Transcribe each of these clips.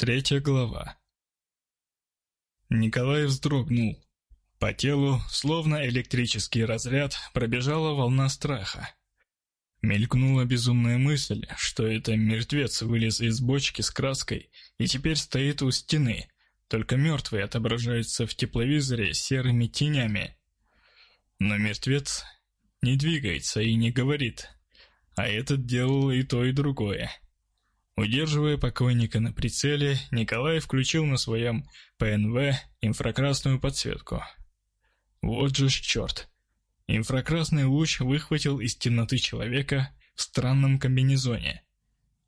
Третья глава. Николай вздрогнул. По телу, словно электрический разряд, пробежала волна страха. Мелькнула безумная мысль, что это мертвец вылез из бочки с краской и теперь стоит у стены, только мертвый отображается в тепловизоре серыми тенями. Но мертвец не двигается и не говорит, а этот делал и то, и другое. Удерживая покойника на прицеле, Николай включил на своем ПНВ инфракрасную подсветку. Вот же ж черт! Инфракрасный луч выхватил из темноты человека в странном комбинезоне.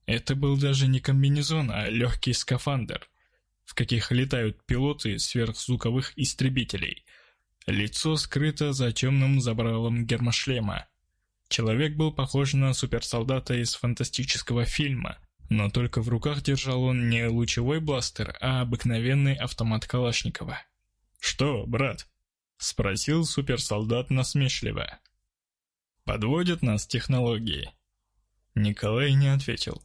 Это был даже не комбинезон, а легкий скафандр, в каких летают пилоты сверхзвуковых истребителей. Лицо скрыто за темным забралом гермошлема. Человек был похож на суперсолдата из фантастического фильма – но только в руках держал он не лучевой бластер, а обыкновенный автомат Калашникова. «Что, брат?» — спросил суперсолдат насмешливо. «Подводят нас технологии?» Николай не ответил.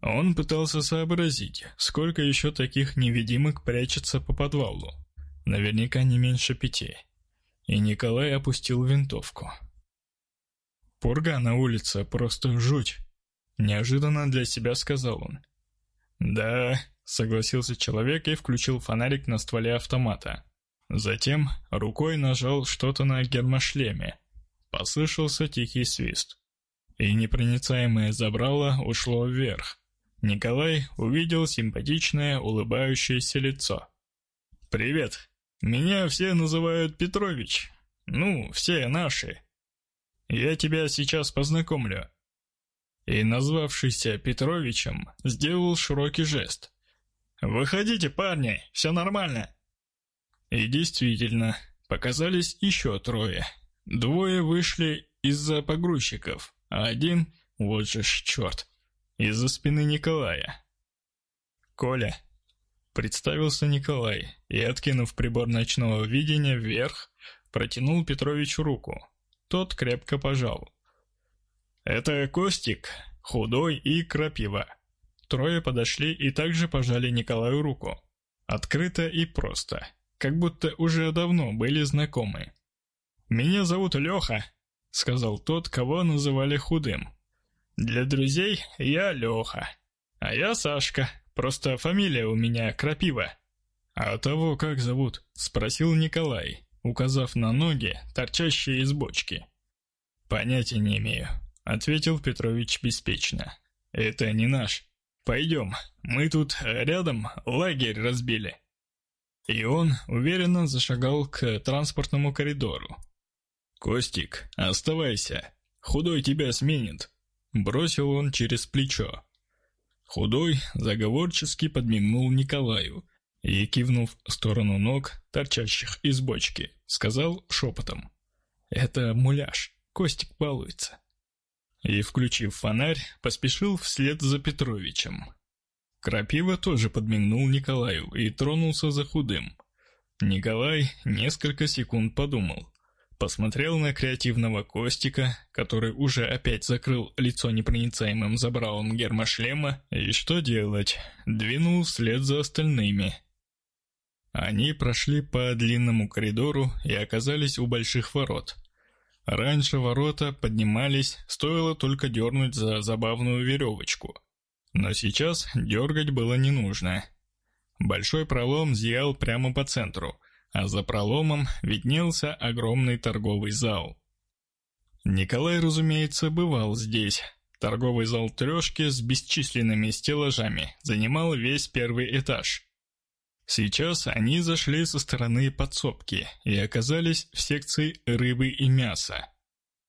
Он пытался сообразить, сколько еще таких невидимок прячется по подвалу. Наверняка не меньше пяти. И Николай опустил винтовку. Пурга на улице просто жуть. Неожиданно для себя сказал он. «Да», — согласился человек и включил фонарик на стволе автомата. Затем рукой нажал что-то на гермошлеме. Послышался тихий свист. И непроницаемое забрало ушло вверх. Николай увидел симпатичное улыбающееся лицо. «Привет. Меня все называют Петрович. Ну, все наши. Я тебя сейчас познакомлю и, назвавшийся Петровичем, сделал широкий жест. «Выходите, парни, все нормально!» И действительно, показались еще трое. Двое вышли из-за погрузчиков, а один, вот же ж черт, из-за спины Николая. «Коля», — представился Николай и, откинув прибор ночного видения вверх, протянул Петровичу руку. Тот крепко пожал. «Это Костик, худой и крапива». Трое подошли и также пожали Николаю руку. Открыто и просто, как будто уже давно были знакомы. «Меня зовут Леха», — сказал тот, кого называли худым. «Для друзей я Леха, а я Сашка, просто фамилия у меня Крапива». «А того как зовут?» — спросил Николай, указав на ноги, торчащие из бочки. «Понятия не имею», — ответил Петрович беспечно. «Это не наш. Пойдем, мы тут рядом лагерь разбили». И он уверенно зашагал к транспортному коридору. «Костик, оставайся. Худой тебя сменит», — бросил он через плечо. Худой заговорчески подмигнул Николаю и, кивнув в сторону ног, торчащих из бочки, сказал шепотом. «Это муляж, Костик балуется» и, включив фонарь, поспешил вслед за Петровичем. Крапива тоже подмигнул Николаю и тронулся за худым. Николай несколько секунд подумал. Посмотрел на креативного Костика, который уже опять закрыл лицо непроницаемым забралом гермошлема, и что делать, двинул вслед за остальными. Они прошли по длинному коридору и оказались у больших ворот. Раньше ворота поднимались, стоило только дернуть за забавную веревочку. Но сейчас дергать было не нужно. Большой пролом зиял прямо по центру, а за проломом виднелся огромный торговый зал. Николай, разумеется, бывал здесь. Торговый зал трешки с бесчисленными стеллажами занимал весь первый этаж. Сейчас они зашли со стороны подсобки и оказались в секции рыбы и мяса.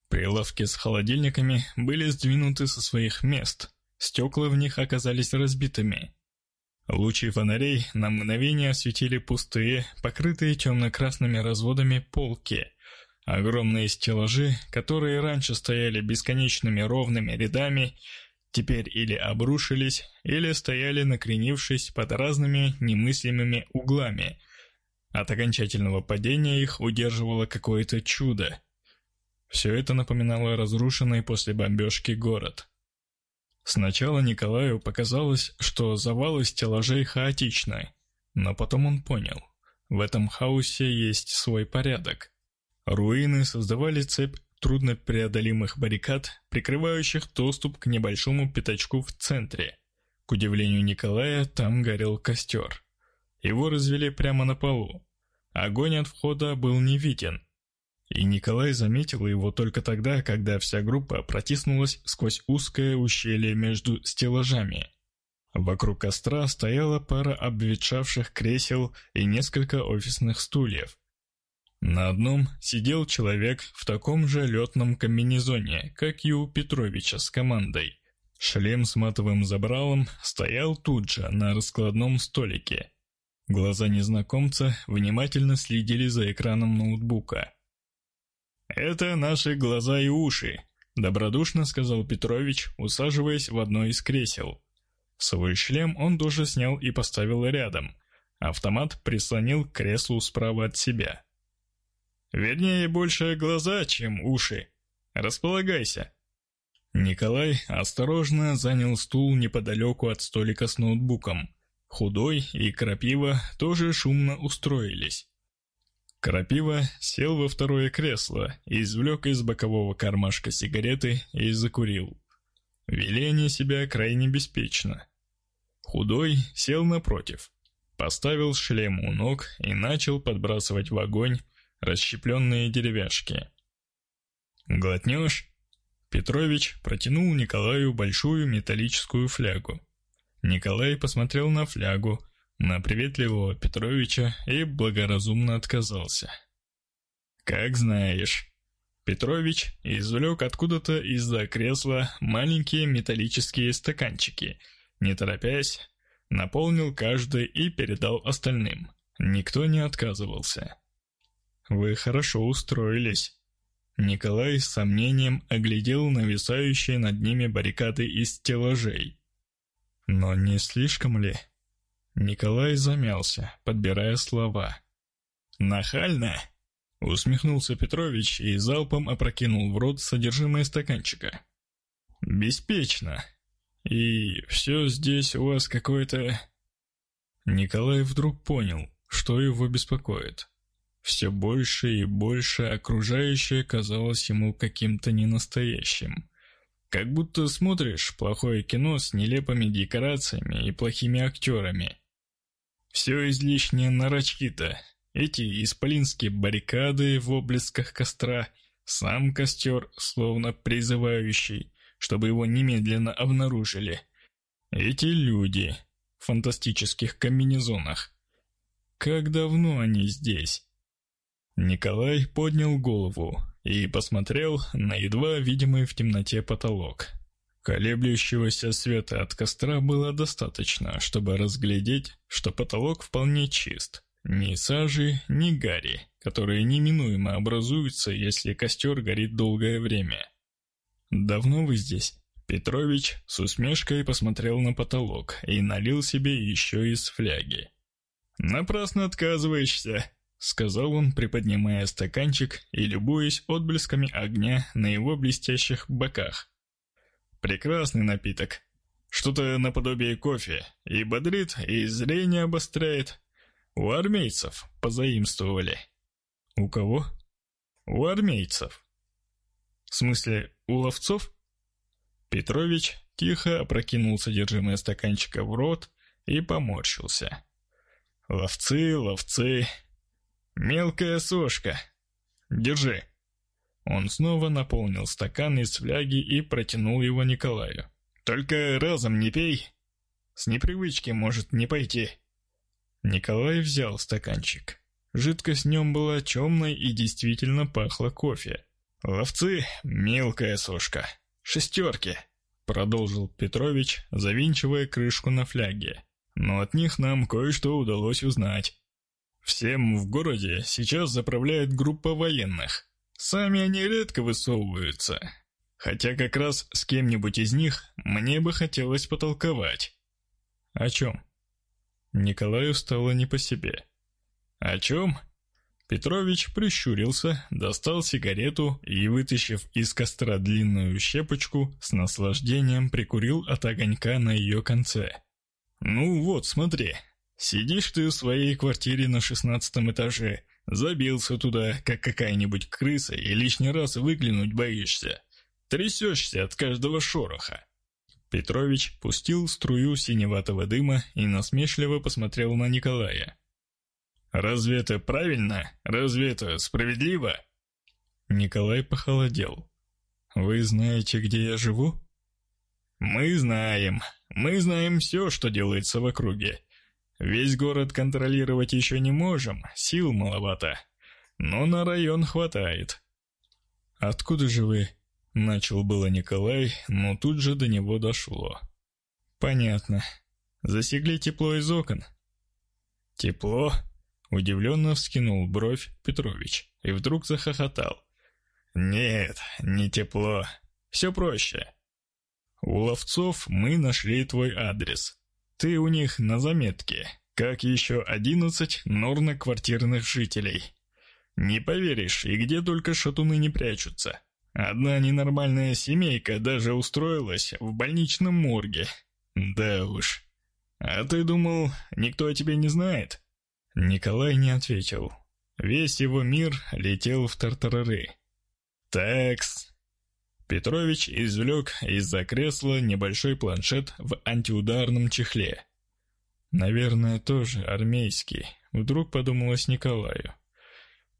Прилавки с холодильниками были сдвинуты со своих мест, стекла в них оказались разбитыми. Лучи фонарей на мгновение осветили пустые, покрытые темно-красными разводами полки. Огромные стеллажи, которые раньше стояли бесконечными ровными рядами, теперь или обрушились, или стояли накренившись под разными немыслимыми углами. От окончательного падения их удерживало какое-то чудо. Все это напоминало разрушенный после бомбежки город. Сначала Николаю показалось, что завалы стеллажей хаотичны, но потом он понял, в этом хаосе есть свой порядок. Руины создавали цепь труднопреодолимых баррикад, прикрывающих доступ к небольшому пятачку в центре. К удивлению Николая, там горел костер. Его развели прямо на полу. Огонь от входа был не виден, и Николай заметил его только тогда, когда вся группа протиснулась сквозь узкое ущелье между стеллажами. Вокруг костра стояла пара обветшавших кресел и несколько офисных стульев. На одном сидел человек в таком же летном комбинезоне, как и у Петровича с командой. Шлем с матовым забралом стоял тут же, на раскладном столике. Глаза незнакомца внимательно следили за экраном ноутбука. «Это наши глаза и уши», — добродушно сказал Петрович, усаживаясь в одно из кресел. Свой шлем он тоже снял и поставил рядом. Автомат прислонил к креслу справа от себя. «Вернее, больше глаза, чем уши. Располагайся». Николай осторожно занял стул неподалеку от столика с ноутбуком. Худой и Крапива тоже шумно устроились. Крапива сел во второе кресло, извлек из бокового кармашка сигареты и закурил. Вели они себя крайне беспечно. Худой сел напротив, поставил шлем у ног и начал подбрасывать в огонь расщепленные деревяшки. «Глотнешь?» Петрович протянул Николаю большую металлическую флягу. Николай посмотрел на флягу, на приветливого Петровича и благоразумно отказался. «Как знаешь». Петрович извлек откуда-то из-за кресла маленькие металлические стаканчики, не торопясь, наполнил каждый и передал остальным. Никто не отказывался. «Вы хорошо устроились». Николай с сомнением оглядел нависающие над ними баррикады из стеллажей. «Но не слишком ли?» Николай замялся, подбирая слова. «Нахально!» Усмехнулся Петрович и залпом опрокинул в рот содержимое стаканчика. «Беспечно. И все здесь у вас какое-то...» Николай вдруг понял, что его беспокоит. Все больше и больше окружающее казалось ему каким-то ненастоящим. Как будто смотришь плохое кино с нелепыми декорациями и плохими актерами – все излишне нарочито. Эти исполинские баррикады в облесках костра, сам костер, словно призывающий, чтобы его немедленно обнаружили. Эти люди в фантастических комбинезонах. Как давно они здесь? Николай поднял голову и посмотрел на едва видимый в темноте потолок. Колеблющегося света от костра было достаточно, чтобы разглядеть, что потолок вполне чист. Ни сажи, ни гари, которые неминуемо образуются, если костер горит долгое время. «Давно вы здесь?» Петрович с усмешкой посмотрел на потолок и налил себе еще из фляги. «Напрасно отказываешься», — сказал он, приподнимая стаканчик и любуясь отблесками огня на его блестящих боках. Прекрасный напиток. Что-то наподобие кофе. И бодрит, и зрение обостряет. У армейцев позаимствовали. У кого? У армейцев. В смысле, у ловцов? Петрович тихо опрокинул содержимое стаканчика в рот и поморщился. Ловцы, ловцы. Мелкая сошка. Держи. Он снова наполнил стакан из фляги и протянул его Николаю. «Только разом не пей. С непривычки может не пойти». Николай взял стаканчик. Жидкость в нем была темной и действительно пахла кофе. «Ловцы — мелкая сушка. Шестерки», — продолжил Петрович, завинчивая крышку на фляге. «Но от них нам кое-что удалось узнать. Всем в городе сейчас заправляет группа военных. Сами они редко высовываются. Хотя как раз с кем-нибудь из них мне бы хотелось потолковать. О чем? Николаю стало не по себе. О чем? Петрович прищурился, достал сигарету и, вытащив из костра длинную щепочку, с наслаждением прикурил от огонька на ее конце. «Ну вот, смотри, сидишь ты в своей квартире на шестнадцатом этаже, забился туда, как какая-нибудь крыса, и лишний раз выглянуть боишься. Трясешься от каждого шороха». Петрович пустил струю синеватого дыма и насмешливо посмотрел на Николая. Разве это правильно? Разве это справедливо? Николай похолодел. Вы знаете, где я живу? Мы знаем. Мы знаем все, что делается в округе. Весь город контролировать еще не можем, сил маловато. Но на район хватает. Откуда же вы? Начал было Николай, но тут же до него дошло. Понятно. Засекли тепло из окон. Тепло? Удивленно вскинул бровь Петрович и вдруг захохотал. «Нет, не тепло. Все проще. У ловцов мы нашли твой адрес. Ты у них на заметке, как еще одиннадцать норно-квартирных жителей. Не поверишь, и где только шатуны не прячутся. Одна ненормальная семейка даже устроилась в больничном морге. Да уж. А ты думал, никто о тебе не знает?» Николай не ответил. Весь его мир летел в тартарары. «Такс». Петрович извлек из-за кресла небольшой планшет в антиударном чехле. «Наверное, тоже армейский», — вдруг подумалось Николаю.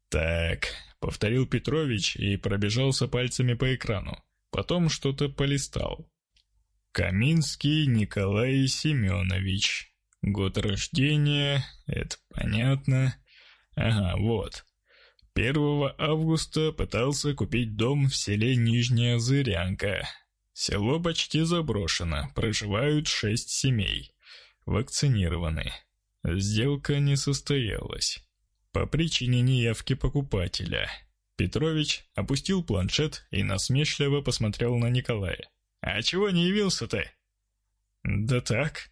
«Так», — повторил Петрович и пробежался пальцами по экрану. Потом что-то полистал. «Каминский Николай Семенович», Год рождения, это понятно. Ага, вот. 1 августа пытался купить дом в селе Нижняя Зырянка. Село почти заброшено, проживают шесть семей. Вакцинированы. Сделка не состоялась. По причине неявки покупателя. Петрович опустил планшет и насмешливо посмотрел на Николая. «А чего не явился ты?» «Да так»,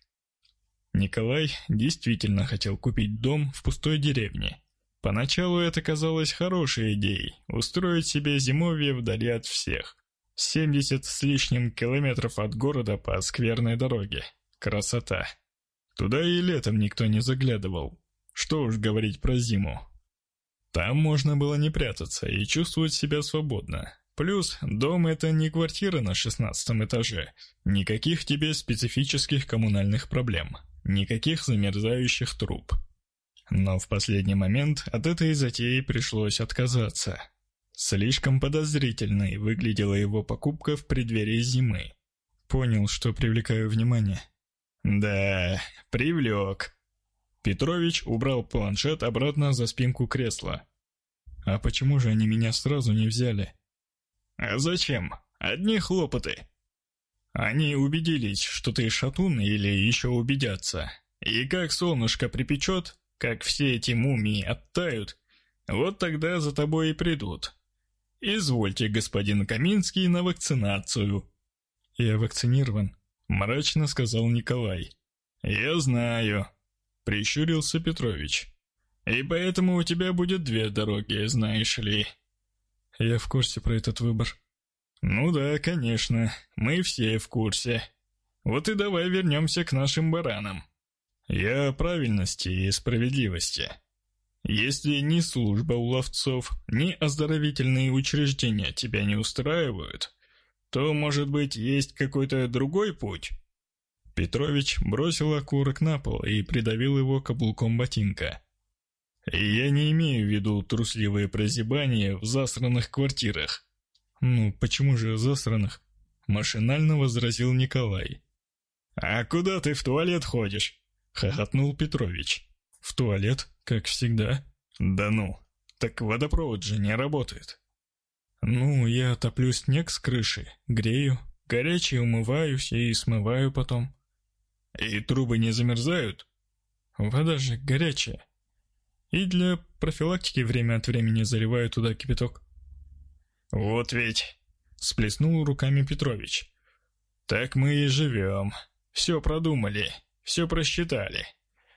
Николай действительно хотел купить дом в пустой деревне. Поначалу это казалось хорошей идеей – устроить себе зимовье вдали от всех. 70 с лишним километров от города по скверной дороге. Красота. Туда и летом никто не заглядывал. Что уж говорить про зиму. Там можно было не прятаться и чувствовать себя свободно. Плюс, дом это не квартира на шестнадцатом этаже. Никаких тебе специфических коммунальных проблем. Никаких замерзающих труб. Но в последний момент от этой затеи пришлось отказаться. Слишком подозрительной выглядела его покупка в преддверии зимы. Понял, что привлекаю внимание. Да, привлек. Петрович убрал планшет обратно за спинку кресла. А почему же они меня сразу не взяли? А зачем? Одни хлопоты. Они убедились, что ты шатун или еще убедятся. И как солнышко припечет, как все эти мумии оттают, вот тогда за тобой и придут. Извольте, господин Каминский, на вакцинацию. Я вакцинирован, мрачно сказал Николай. Я знаю, прищурился Петрович. И поэтому у тебя будет две дороги, знаешь ли. Я в курсе про этот выбор. «Ну да, конечно, мы все в курсе. Вот и давай вернемся к нашим баранам. Я о правильности и справедливости. Если ни служба у ловцов, ни оздоровительные учреждения тебя не устраивают, то, может быть, есть какой-то другой путь?» Петрович бросил окурок на пол и придавил его каблуком ботинка. «И я не имею в виду трусливые прозябания в засранных квартирах. «Ну, почему же засранных?» — машинально возразил Николай. «А куда ты в туалет ходишь?» — хохотнул Петрович. «В туалет, как всегда». «Да ну, так водопровод же не работает». «Ну, я топлю снег с крыши, грею, горячий умываюсь и смываю потом». «И трубы не замерзают?» «Вода же горячая. И для профилактики время от времени заливаю туда кипяток». «Вот ведь!» — сплеснул руками Петрович. «Так мы и живем. Все продумали, все просчитали.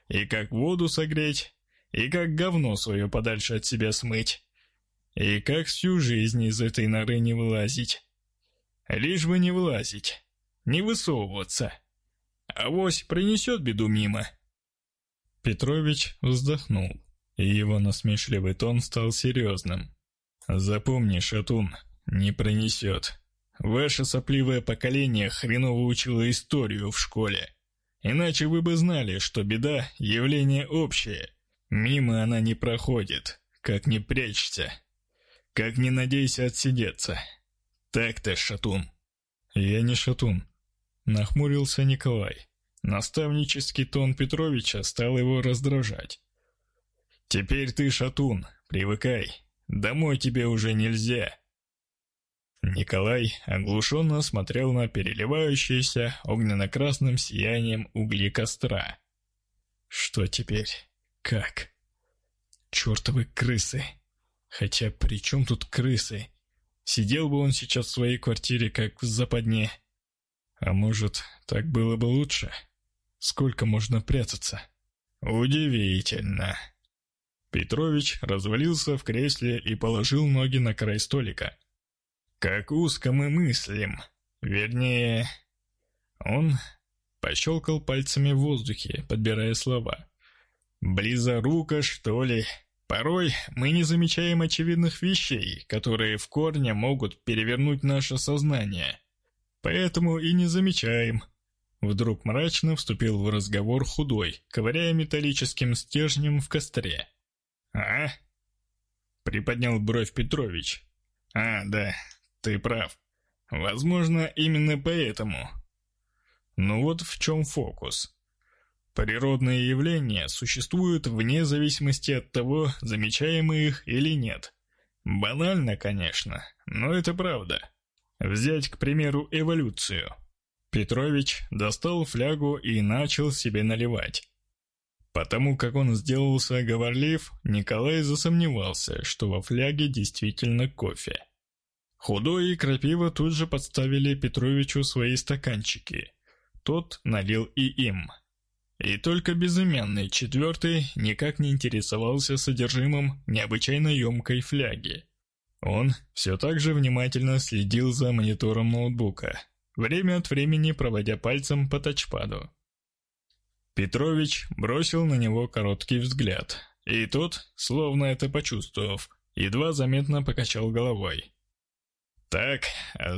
И как воду согреть, и как говно свое подальше от себя смыть. И как всю жизнь из этой норы не вылазить. Лишь бы не вылазить, не высовываться. Авось принесет беду мимо. Петрович вздохнул, и его насмешливый тон стал серьезным. «Запомни, Шатун, не пронесет. Ваше сопливое поколение хреново учило историю в школе. Иначе вы бы знали, что беда — явление общее. Мимо она не проходит, как не прячься. Как не надейся отсидеться. Так-то, Шатун. Я не Шатун. Нахмурился Николай. Наставнический тон Петровича стал его раздражать. «Теперь ты шатун, привыкай. Домой тебе уже нельзя. Николай оглушенно смотрел на переливающиеся огненно-красным сиянием угли костра. Что теперь? Как? Чертовы крысы! Хотя при чем тут крысы? Сидел бы он сейчас в своей квартире, как в западне. А может, так было бы лучше? Сколько можно прятаться? Удивительно. Петрович развалился в кресле и положил ноги на край столика. Как узко мы мыслим. Вернее, он пощелкал пальцами в воздухе, подбирая слова. Близоруко, что ли? Порой мы не замечаем очевидных вещей, которые в корне могут перевернуть наше сознание. Поэтому и не замечаем. Вдруг мрачно вступил в разговор худой, ковыряя металлическим стержнем в костре. «А?» — приподнял бровь Петрович. «А, да, ты прав. Возможно, именно поэтому. Но вот в чем фокус. Природные явления существуют вне зависимости от того, замечаем мы их или нет. Банально, конечно, но это правда. Взять, к примеру, эволюцию. Петрович достал флягу и начал себе наливать. Потому как он сделался говорлив, Николай засомневался, что во фляге действительно кофе. Худой и Крапива тут же подставили Петровичу свои стаканчики. Тот налил и им. И только безымянный четвертый никак не интересовался содержимым необычайно емкой фляги. Он все так же внимательно следил за монитором ноутбука, время от времени проводя пальцем по тачпаду. Петрович бросил на него короткий взгляд, и тот, словно это почувствовав, едва заметно покачал головой. «Так,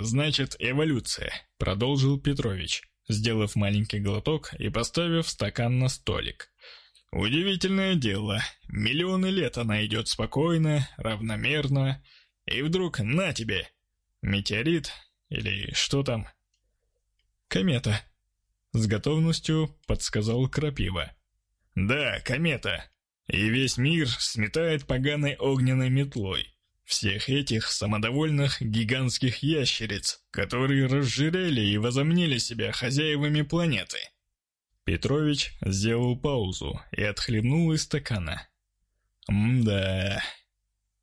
значит, эволюция», — продолжил Петрович, сделав маленький глоток и поставив стакан на столик. «Удивительное дело. Миллионы лет она идет спокойно, равномерно, и вдруг на тебе! Метеорит или что там?» «Комета», — с готовностью подсказал Крапива. «Да, комета. И весь мир сметает поганой огненной метлой. Всех этих самодовольных гигантских ящериц, которые разжирели и возомнили себя хозяевами планеты. Петрович сделал паузу и отхлебнул из стакана. Мда.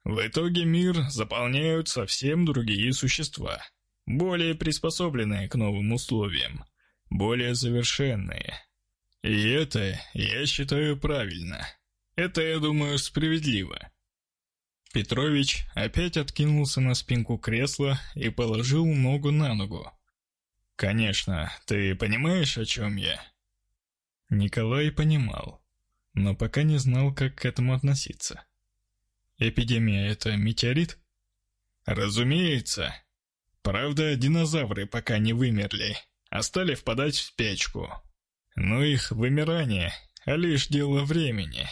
В итоге мир заполняют совсем другие существа, более приспособленные к новым условиям, более совершенные. И это, я считаю, правильно. Это, я думаю, справедливо. Петрович опять откинулся на спинку кресла и положил ногу на ногу. «Конечно, ты понимаешь, о чем я?» Николай понимал, но пока не знал, как к этому относиться. «Эпидемия — это метеорит?» «Разумеется. Правда, динозавры пока не вымерли, а стали впадать в спячку. Но их вымирание — лишь дело времени.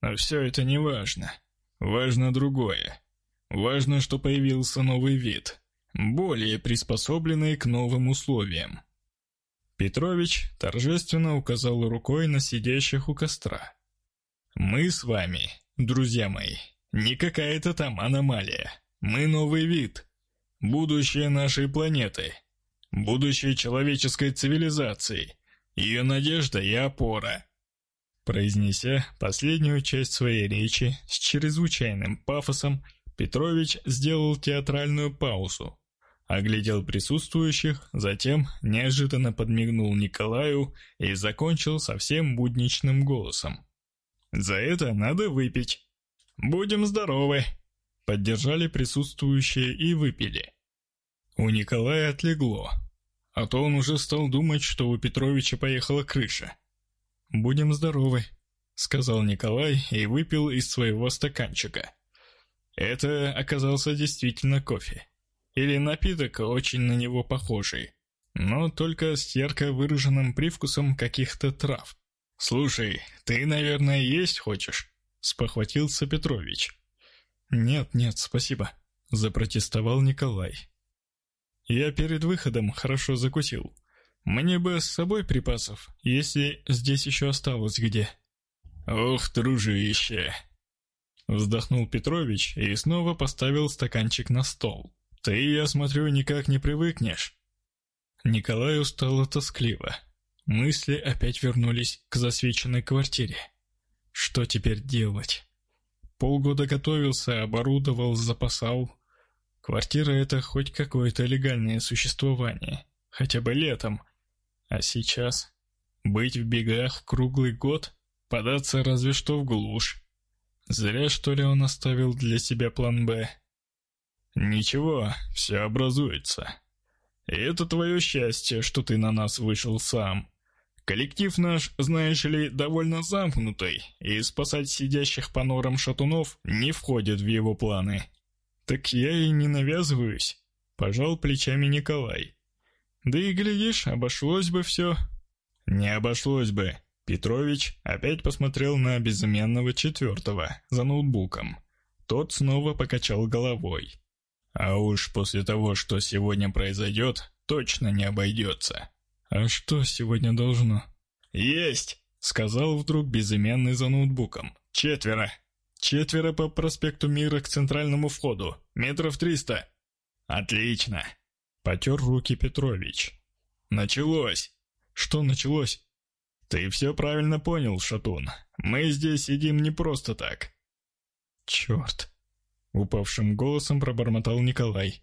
Но все это не важно». Важно другое. Важно, что появился новый вид, более приспособленный к новым условиям. Петрович торжественно указал рукой на сидящих у костра. «Мы с вами, друзья мои, не какая-то там аномалия. Мы новый вид. Будущее нашей планеты. Будущее человеческой цивилизации. Ее надежда и опора. Произнеся последнюю часть своей речи с чрезвычайным пафосом, Петрович сделал театральную паузу, оглядел присутствующих, затем неожиданно подмигнул Николаю и закончил совсем будничным голосом. За это надо выпить. Будем здоровы. Поддержали присутствующие и выпили. У Николая отлегло, а то он уже стал думать, что у Петровича поехала крыша. «Будем здоровы», — сказал Николай и выпил из своего стаканчика. Это оказался действительно кофе. Или напиток, очень на него похожий, но только с ярко выраженным привкусом каких-то трав. «Слушай, ты, наверное, есть хочешь?» — спохватился Петрович. «Нет, нет, спасибо», — запротестовал Николай. «Я перед выходом хорошо закусил. Мне бы с собой припасов, если здесь еще осталось где». «Ох, дружище!» Вздохнул Петрович и снова поставил стаканчик на стол. «Ты, я смотрю, никак не привыкнешь». Николаю стало тоскливо. Мысли опять вернулись к засвеченной квартире. Что теперь делать? Полгода готовился, оборудовал, запасал. Квартира — это хоть какое-то легальное существование, хотя бы летом. А сейчас? Быть в бегах круглый год? Податься разве что в глушь. Зря, что ли, он оставил для себя план «Б». Ничего, все образуется. И это твое счастье, что ты на нас вышел сам. Коллектив наш, знаешь ли, довольно замкнутый, и спасать сидящих по норам шатунов не входит в его планы. Так я и не навязываюсь, пожал плечами Николай. Да и глядишь, обошлось бы все. Не обошлось бы, Петрович опять посмотрел на безымянного четвертого за ноутбуком. Тот снова покачал головой. А уж после того, что сегодня произойдет, точно не обойдется. А что сегодня должно? Есть, сказал вдруг безымянный за ноутбуком. Четверо. Четверо по проспекту Мира к центральному входу. Метров триста. Отлично. Потер руки Петрович. Началось. Что началось? «Ты все правильно понял, Шатун. Мы здесь сидим не просто так». «Черт!» — упавшим голосом пробормотал Николай.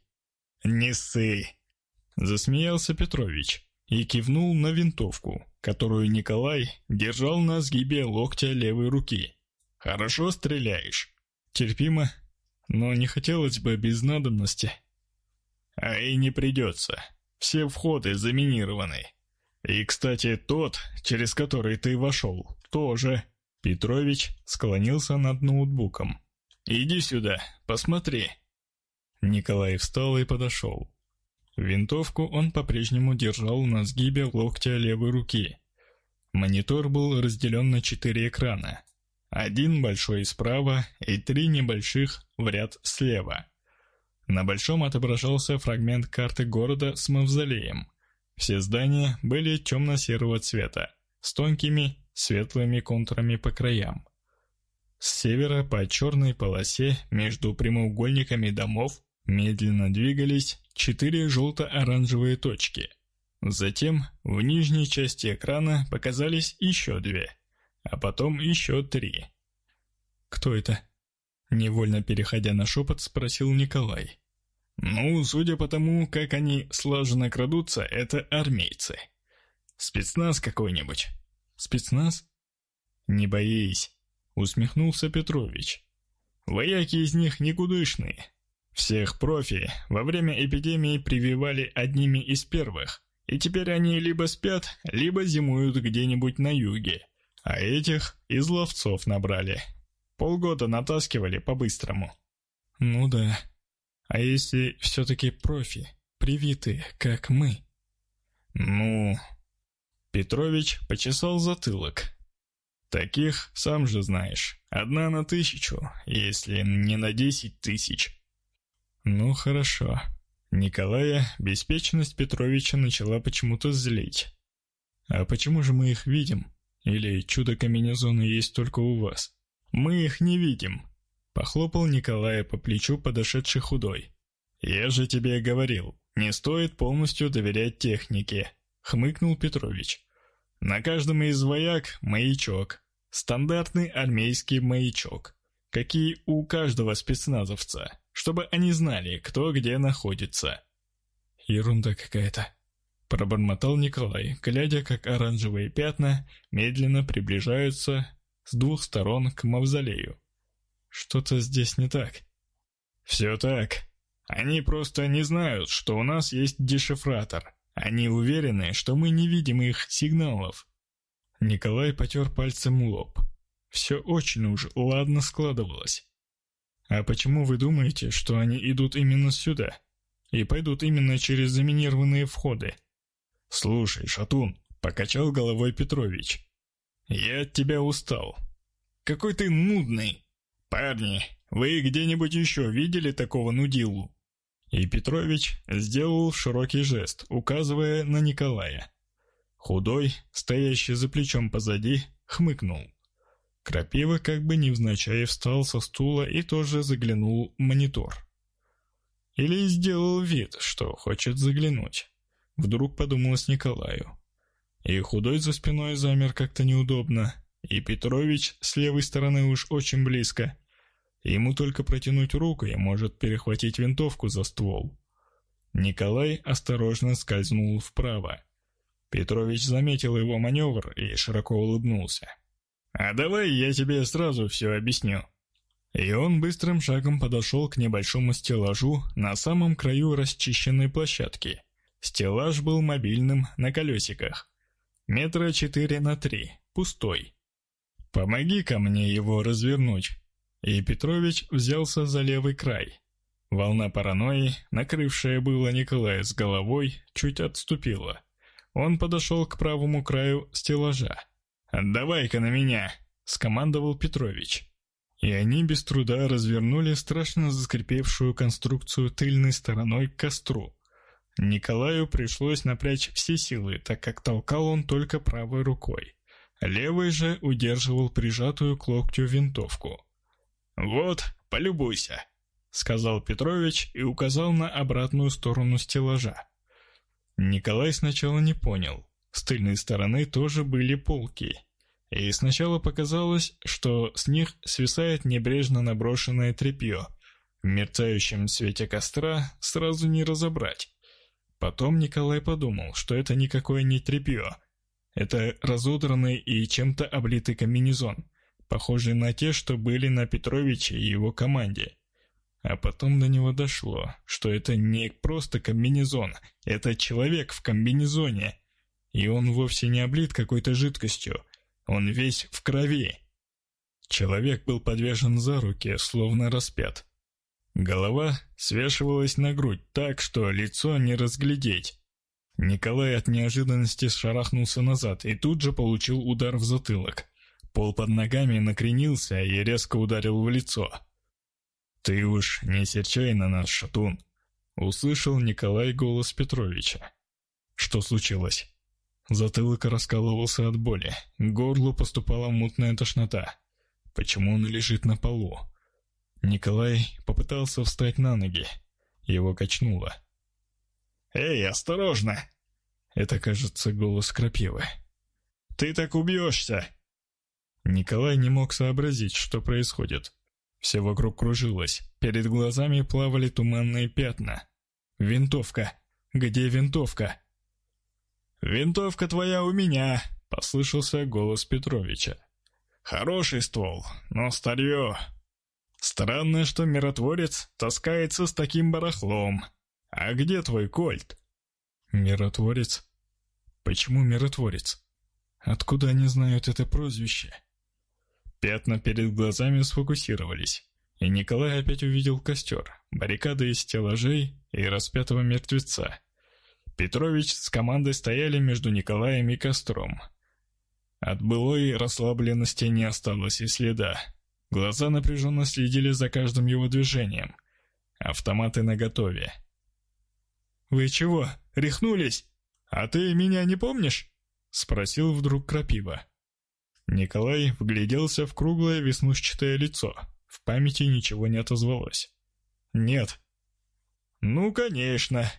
«Не ссы!» — засмеялся Петрович и кивнул на винтовку, которую Николай держал на сгибе локтя левой руки. «Хорошо стреляешь?» «Терпимо, но не хотелось бы без надобности». «А и не придется. Все входы заминированы. И, кстати, тот, через который ты вошел, тоже. Петрович склонился над ноутбуком. Иди сюда, посмотри. Николай встал и подошел. Винтовку он по-прежнему держал на сгибе локтя левой руки. Монитор был разделен на четыре экрана. Один большой справа и три небольших в ряд слева. На большом отображался фрагмент карты города с мавзолеем, все здания были темно-серого цвета, с тонкими светлыми контурами по краям. С севера по черной полосе между прямоугольниками домов медленно двигались четыре желто-оранжевые точки. Затем в нижней части экрана показались еще две, а потом еще три. «Кто это?» Невольно переходя на шепот, спросил Николай. Ну, судя по тому, как они слаженно крадутся, это армейцы. Спецназ какой-нибудь. Спецназ? Не боись, усмехнулся Петрович. Вояки из них никудышные. Всех профи во время эпидемии прививали одними из первых, и теперь они либо спят, либо зимуют где-нибудь на юге, а этих из ловцов набрали. Полгода натаскивали по-быстрому. Ну да, а если все-таки профи, привитые, как мы? Ну... Петрович почесал затылок. Таких, сам же знаешь, одна на тысячу, если не на десять тысяч. Ну хорошо. Николая беспечность Петровича начала почему-то злить. А почему же мы их видим? Или чудо-комбинезоны есть только у вас? Мы их не видим, Похлопал Николая по плечу подошедший худой. «Я же тебе говорил, не стоит полностью доверять технике», — хмыкнул Петрович. «На каждом из вояк маячок. Стандартный армейский маячок. Какие у каждого спецназовца, чтобы они знали, кто где находится». «Ерунда какая-то», — пробормотал Николай, глядя, как оранжевые пятна медленно приближаются с двух сторон к мавзолею. Что-то здесь не так. Все так. Они просто не знают, что у нас есть дешифратор. Они уверены, что мы не видим их сигналов. Николай потер пальцем лоб. Все очень уж ладно складывалось. А почему вы думаете, что они идут именно сюда? И пойдут именно через заминированные входы? Слушай, Шатун, покачал головой Петрович. Я от тебя устал. Какой ты нудный. Парни, вы где-нибудь еще видели такого нудилу? И Петрович сделал широкий жест, указывая на Николая. Худой, стоящий за плечом позади, хмыкнул. Крапива как бы невзначай встал со стула и тоже заглянул в монитор. Или сделал вид, что хочет заглянуть. Вдруг подумалось Николаю. И худой за спиной замер как-то неудобно, и Петрович с левой стороны уж очень близко. Ему только протянуть руку и может перехватить винтовку за ствол. Николай осторожно скользнул вправо. Петрович заметил его маневр и широко улыбнулся. «А давай я тебе сразу все объясню». И он быстрым шагом подошел к небольшому стеллажу на самом краю расчищенной площадки. Стеллаж был мобильным на колесиках. Метра четыре на три, пустой. «Помоги-ка мне его развернуть». И Петрович взялся за левый край. Волна паранойи, накрывшая было Николая с головой, чуть отступила. Он подошел к правому краю стеллажа. «Давай-ка на меня!» — скомандовал Петрович. И они без труда развернули страшно заскрипевшую конструкцию тыльной стороной к костру. Николаю пришлось напрячь все силы, так как толкал он только правой рукой. Левой же удерживал прижатую к локтю винтовку. «Вот, полюбуйся», — сказал Петрович и указал на обратную сторону стеллажа. Николай сначала не понял. С тыльной стороны тоже были полки. И сначала показалось, что с них свисает небрежно наброшенное тряпье. В мерцающем свете костра сразу не разобрать. Потом Николай подумал, что это никакое не тряпье. Это разодранный и чем-то облитый комбинезон, похожий на те, что были на Петровиче и его команде. А потом до него дошло, что это не просто комбинезон, это человек в комбинезоне. И он вовсе не облит какой-то жидкостью, он весь в крови. Человек был подвешен за руки, словно распят. Голова свешивалась на грудь так, что лицо не разглядеть. Николай от неожиданности шарахнулся назад и тут же получил удар в затылок. Пол под ногами накренился и резко ударил в лицо. «Ты уж не серчай на нас, шатун!» Услышал Николай голос Петровича. «Что случилось?» Затылок раскалывался от боли, к горлу поступала мутная тошнота. Почему он лежит на полу? Николай попытался встать на ноги. Его качнуло. «Эй, осторожно!» Это, кажется, голос крапивы. «Ты так убьешься!» Николай не мог сообразить, что происходит. Все вокруг кружилось, перед глазами плавали туманные пятна. «Винтовка! Где винтовка?» «Винтовка твоя у меня!» — послышался голос Петровича. «Хороший ствол, но старье!» «Странно, что миротворец таскается с таким барахлом. А где твой кольт?» «Миротворец? Почему миротворец? Откуда они знают это прозвище?» Пятна перед глазами сфокусировались, и Николай опять увидел костер, баррикады из стеллажей и распятого мертвеца. Петрович с командой стояли между Николаем и костром. От былой расслабленности не осталось и следа. Глаза напряженно следили за каждым его движением. Автоматы наготове. «Вы чего, рехнулись? А ты меня не помнишь?» — спросил вдруг Крапива. Николай вгляделся в круглое веснушчатое лицо. В памяти ничего не отозвалось. «Нет». «Ну, конечно.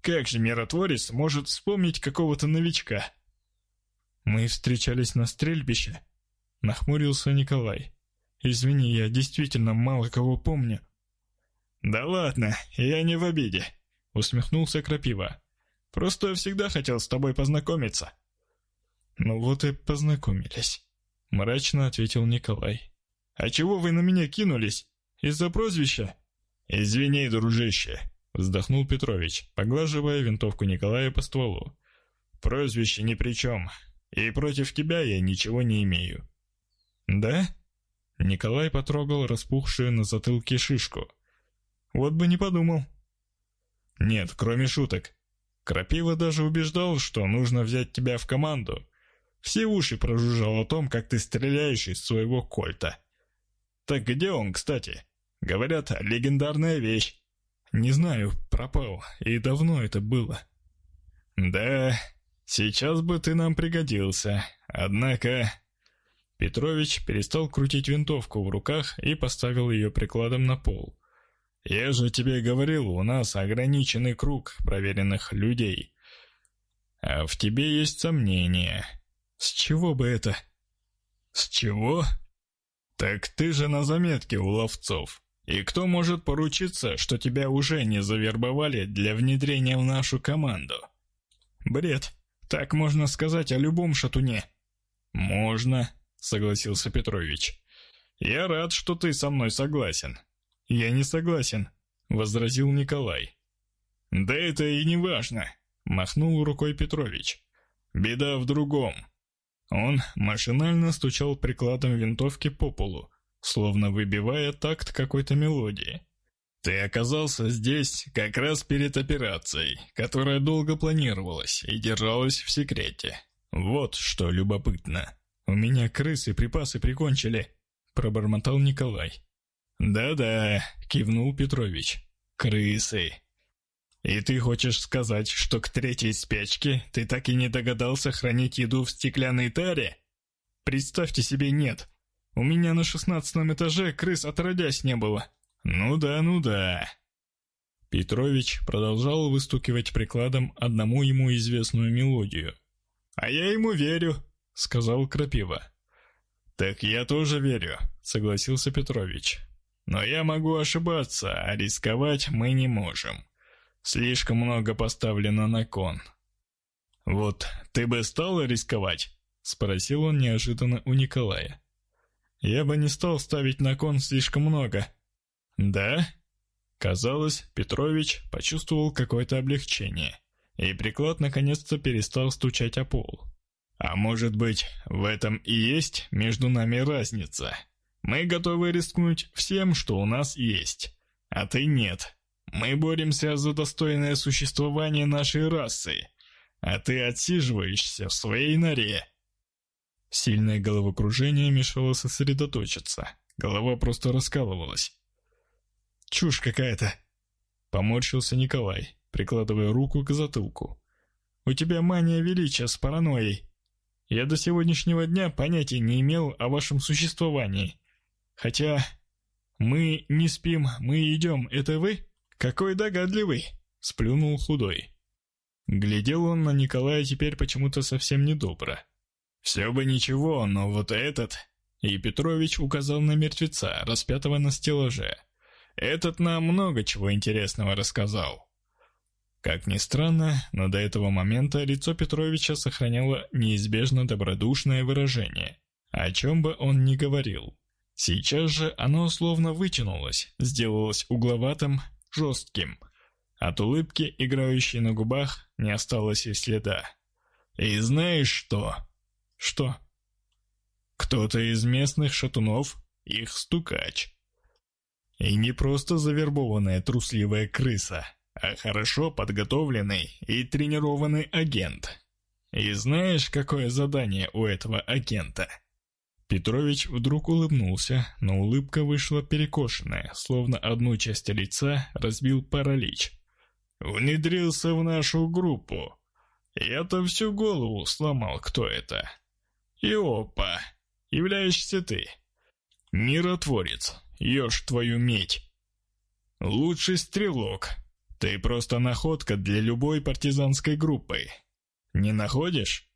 Как же миротворец может вспомнить какого-то новичка?» «Мы встречались на стрельбище», — нахмурился Николай. «Извини, я действительно мало кого помню». «Да ладно, я не в обиде», — усмехнулся Крапива. «Просто всегда хотел с тобой познакомиться». «Ну вот и познакомились». Мрачно ответил Николай. «А чего вы на меня кинулись? Из-за прозвища?» «Извини, дружище», — вздохнул Петрович, поглаживая винтовку Николая по стволу. «Прозвище ни при чем, и против тебя я ничего не имею». «Да?» Николай потрогал распухшую на затылке шишку. «Вот бы не подумал». «Нет, кроме шуток. Крапива даже убеждал, что нужно взять тебя в команду. Все уши прожужжал о том, как ты стреляешь из своего кольта. Так где он, кстати? Говорят, легендарная вещь. Не знаю, пропал, и давно это было. Да, сейчас бы ты нам пригодился. Однако... Петрович перестал крутить винтовку в руках и поставил ее прикладом на пол. «Я же тебе говорил, у нас ограниченный круг проверенных людей. А в тебе есть сомнения. С чего бы это?» «С чего?» «Так ты же на заметке у ловцов. И кто может поручиться, что тебя уже не завербовали для внедрения в нашу команду?» «Бред. Так можно сказать о любом шатуне». «Можно», — согласился Петрович. «Я рад, что ты со мной согласен. «Я не согласен», — возразил Николай. «Да это и не важно», — махнул рукой Петрович. «Беда в другом». Он машинально стучал прикладом винтовки по полу, словно выбивая такт какой-то мелодии. «Ты оказался здесь как раз перед операцией, которая долго планировалась и держалась в секрете. Вот что любопытно. У меня крысы припасы прикончили», — пробормотал Николай. «Да-да», — кивнул Петрович. «Крысы». «И ты хочешь сказать, что к третьей спячке ты так и не догадался хранить еду в стеклянной таре?» «Представьте себе, нет. У меня на шестнадцатом этаже крыс отродясь не было». «Ну да, ну да». Петрович продолжал выстукивать прикладом одному ему известную мелодию. «А я ему верю», — сказал Крапива. «Так я тоже верю», — согласился Петрович. Но я могу ошибаться, а рисковать мы не можем. Слишком много поставлено на кон. Вот ты бы стал рисковать? спросил он неожиданно у Николая. Я бы не стал ставить на кон слишком много. Да? Казалось, Петрович почувствовал какое-то облегчение, и приклад наконец-то перестал стучать о пол. А может быть, в этом и есть между нами разница? Мы готовы рискнуть всем, что у нас есть. А ты нет. Мы боремся за достойное существование нашей расы. А ты отсиживаешься в своей норе. Сильное головокружение мешало сосредоточиться. Голова просто раскалывалась. «Чушь какая-то!» Поморщился Николай, прикладывая руку к затылку. «У тебя мания величия с паранойей. Я до сегодняшнего дня понятия не имел о вашем существовании. Хотя... Мы не спим, мы идем, это вы? Какой догадливый!» — сплюнул худой. Глядел он на Николая теперь почему-то совсем недобро. «Все бы ничего, но вот этот...» И Петрович указал на мертвеца, распятого на стеллаже. «Этот нам много чего интересного рассказал». Как ни странно, но до этого момента лицо Петровича сохраняло неизбежно добродушное выражение, о чем бы он ни говорил. Сейчас же оно словно вытянулось, сделалось угловатым, жестким. От улыбки, играющей на губах, не осталось и следа. «И знаешь что?» «Что?» «Кто-то из местных шатунов, их стукач. И не просто завербованная трусливая крыса, а хорошо подготовленный и тренированный агент. И знаешь, какое задание у этого агента?» Петрович вдруг улыбнулся, но улыбка вышла перекошенная, словно одну часть лица разбил паралич. «Внедрился в нашу группу. Я-то всю голову сломал, кто это. И опа, являешься ты. Миротворец, ешь твою медь. Лучший стрелок. Ты просто находка для любой партизанской группы. Не находишь?»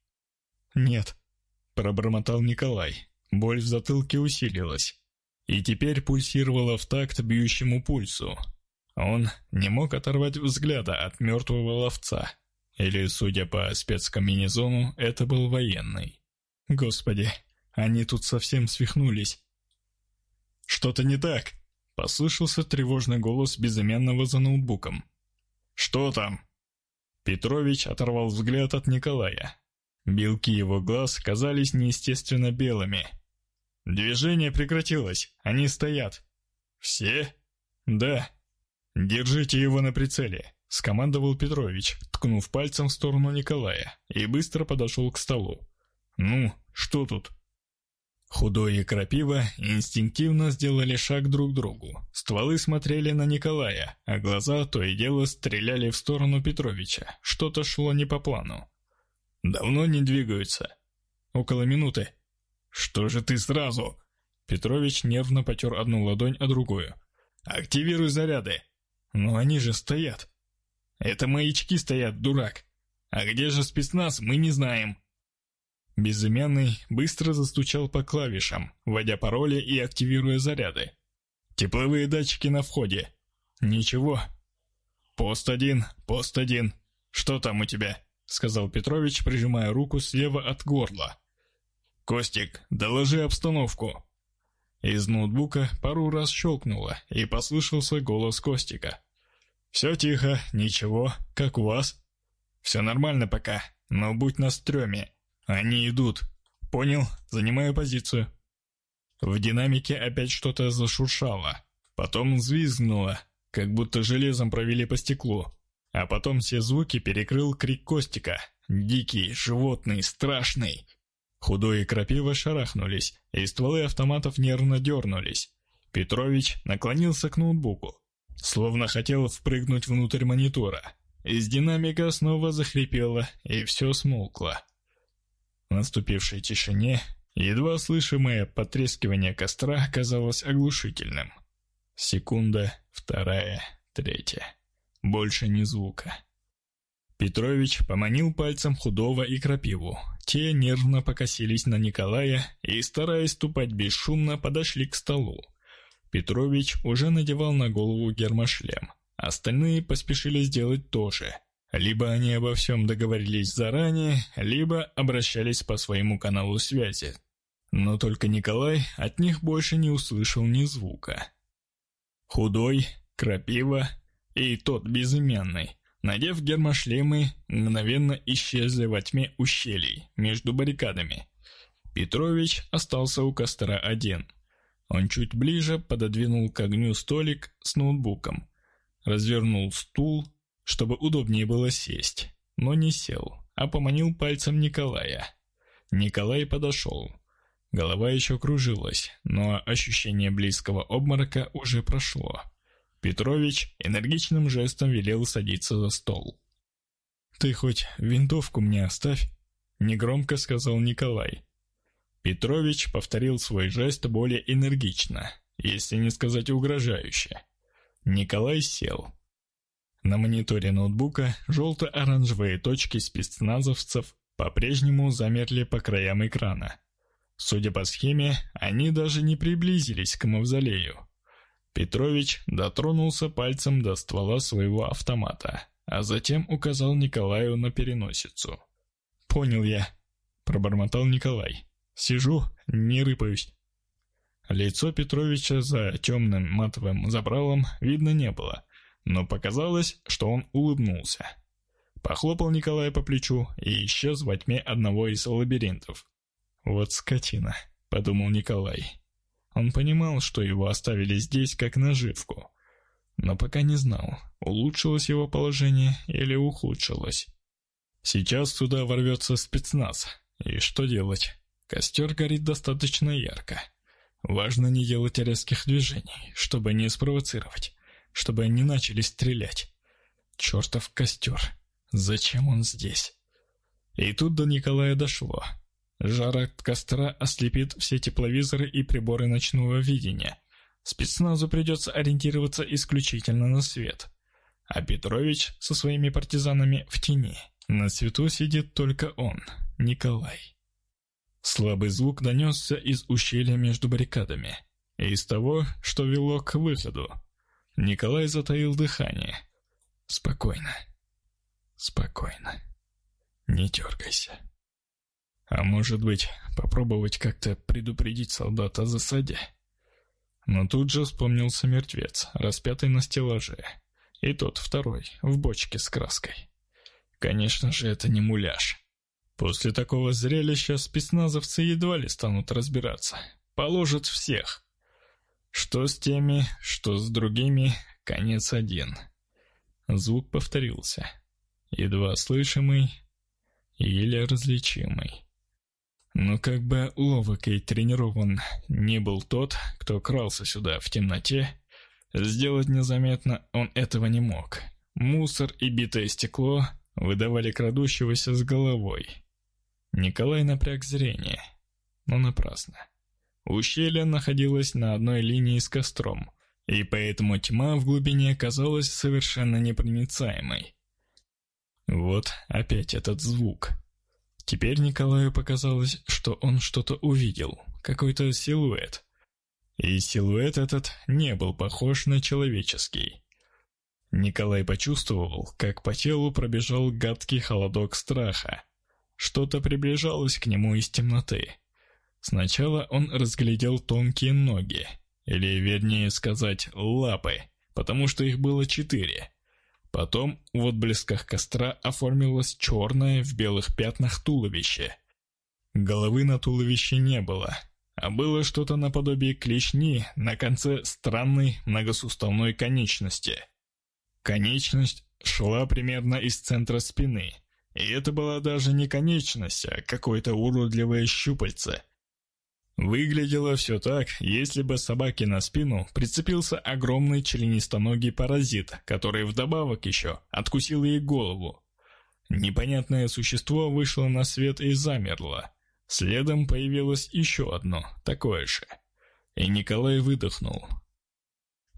«Нет», — пробормотал Николай. Боль в затылке усилилась и теперь пульсировала в такт бьющему пульсу. Он не мог оторвать взгляда от мертвого ловца. Или, судя по спецкомбинезону, это был военный. Господи, Они тут совсем свихнулись. «Что-то не так!» — послышался тревожный голос безымянного за ноутбуком. «Что там?» Петрович оторвал взгляд от Николая. Белки его глаз казались неестественно белыми. «Движение прекратилось, они стоят». «Все?» «Да». «Держите его на прицеле», — скомандовал Петрович, ткнув пальцем в сторону Николая, и быстро подошел к столу. «Ну, что тут?» Худой и Крапива инстинктивно сделали шаг друг к другу. Стволы смотрели на Николая, а глаза то и дело стреляли в сторону Петровича. Что-то шло не по плану. «Давно не двигаются?» «Около минуты». «Что же ты сразу?» Петрович нервно потер одну ладонь, а другую. «Активируй заряды!» «Но они же стоят!» «Это маячки стоят, дурак! А где же спецназ, мы не знаем!» Безымянный быстро застучал по клавишам, вводя пароли и активируя заряды. «Тепловые датчики на входе». «Ничего». «Пост один, пост один. Что там у тебя?» — сказал Петрович, прижимая руку слева от горла. «Костик, доложи обстановку». Из ноутбука пару раз щелкнуло, и послышался голос Костика. «Все тихо, ничего, как у вас?» «Все нормально пока, но будь на стреме, «Они идут. Понял, занимаю позицию». В динамике опять что-то зашуршало. Потом взвизгнуло, как будто железом провели по стеклу. А потом все звуки перекрыл крик Костика. Дикий, животный, страшный. Худой и крапива шарахнулись, и стволы автоматов нервно дернулись. Петрович наклонился к ноутбуку, словно хотел впрыгнуть внутрь монитора. Из динамика снова захрипело, и все смолкло. В наступившей тишине едва слышимое потрескивание костра казалось оглушительным. Секунда, вторая, третья. Больше ни звука. Петрович поманил пальцем худого и крапиву. Те нервно покосились на Николая и, стараясь ступать бесшумно, подошли к столу. Петрович уже надевал на голову гермошлем. Остальные поспешили сделать то же – либо они обо всем договорились заранее, либо обращались по своему каналу связи. Но только Николай от них больше не услышал ни звука. Худой, крапива и тот безымянный, надев гермошлемы, мгновенно исчезли во тьме ущелий между баррикадами. Петрович остался у костра один. Он чуть ближе пододвинул к огню столик с ноутбуком, развернул стул чтобы удобнее было сесть, но не сел, а поманил пальцем Николая. Николай подошел. Голова еще кружилась, но ощущение близкого обморока уже прошло. Петрович энергичным жестом велел садиться за стол. «Ты хоть винтовку мне оставь», — негромко сказал Николай. Петрович повторил свой жест более энергично, если не сказать угрожающе. Николай сел, на мониторе ноутбука желто-оранжевые точки спецназовцев по-прежнему замерли по краям экрана. Судя по схеме, они даже не приблизились к мавзолею. Петрович дотронулся пальцем до ствола своего автомата, а затем указал Николаю на переносицу. «Понял я», — пробормотал Николай. «Сижу, не рыпаюсь». Лицо Петровича за темным матовым забралом видно не было, но показалось, что он улыбнулся. Похлопал Николая по плечу и исчез во тьме одного из лабиринтов. «Вот скотина», — подумал Николай. Он понимал, что его оставили здесь как наживку, но пока не знал, улучшилось его положение или ухудшилось. Сейчас сюда ворвется спецназ, и что делать? Костер горит достаточно ярко. Важно не делать резких движений, чтобы не спровоцировать чтобы они начали стрелять. Чертов костер. Зачем он здесь? И тут до Николая дошло. Жар от костра ослепит все тепловизоры и приборы ночного видения. Спецназу придется ориентироваться исключительно на свет. А Петрович со своими партизанами в тени. На свету сидит только он, Николай. Слабый звук донесся из ущелья между баррикадами. И из того, что вело к выходу. Николай затаил дыхание. «Спокойно. Спокойно. Не дергайся». А может быть, попробовать как-то предупредить солдата о засаде? Но тут же вспомнился мертвец, распятый на стеллаже. И тот второй, в бочке с краской. Конечно же, это не муляж. После такого зрелища спецназовцы едва ли станут разбираться. Положат всех. Что с теми, что с другими, конец один. Звук повторился. Едва слышимый, еле различимый. Но как бы ловок и тренирован не был тот, кто крался сюда в темноте, сделать незаметно он этого не мог. Мусор и битое стекло выдавали крадущегося с головой. Николай напряг зрение, но напрасно. Ущелье находилось на одной линии с костром, и поэтому тьма в глубине казалась совершенно непроницаемой. Вот опять этот звук — Теперь Николаю показалось, что он что-то увидел, какой-то силуэт. И силуэт этот не был похож на человеческий. Николай почувствовал, как по телу пробежал гадкий холодок страха. Что-то приближалось к нему из темноты. Сначала он разглядел тонкие ноги, или, вернее сказать, лапы, потому что их было четыре. Потом в отблесках костра оформилось черное в белых пятнах туловище. Головы на туловище не было, а было что-то наподобие клешни на конце странной многосуставной конечности. Конечность шла примерно из центра спины, и это была даже не конечность, а какое-то уродливое щупальце – Выглядело все так, если бы собаке на спину прицепился огромный членистоногий паразит, который вдобавок еще откусил ей голову. Непонятное существо вышло на свет и замерло. Следом появилось еще одно, такое же. И Николай выдохнул.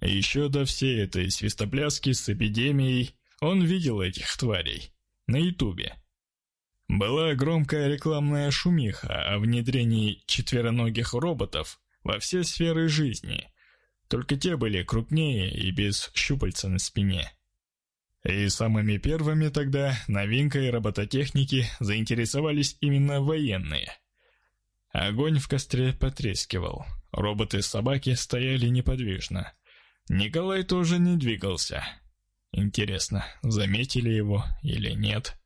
Еще до всей этой свистопляски с эпидемией он видел этих тварей. На ютубе. Была громкая рекламная шумиха о внедрении четвероногих роботов во все сферы жизни. Только те были крупнее и без щупальца на спине. И самыми первыми тогда новинкой робототехники заинтересовались именно военные. Огонь в костре потрескивал. Роботы-собаки стояли неподвижно. Николай тоже не двигался. Интересно, заметили его или нет?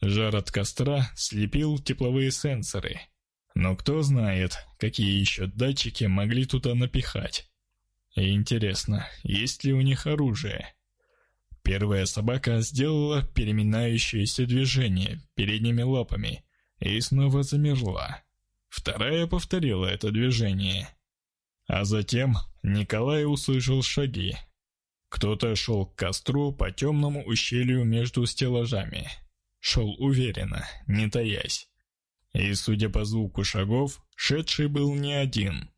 Жар от костра слепил тепловые сенсоры. Но кто знает, какие еще датчики могли туда напихать. И интересно, есть ли у них оружие? Первая собака сделала переминающееся движение передними лапами и снова замерла. Вторая повторила это движение. А затем Николай услышал шаги. Кто-то шел к костру по темному ущелью между стеллажами шел уверенно, не таясь. И, судя по звуку шагов, шедший был не один.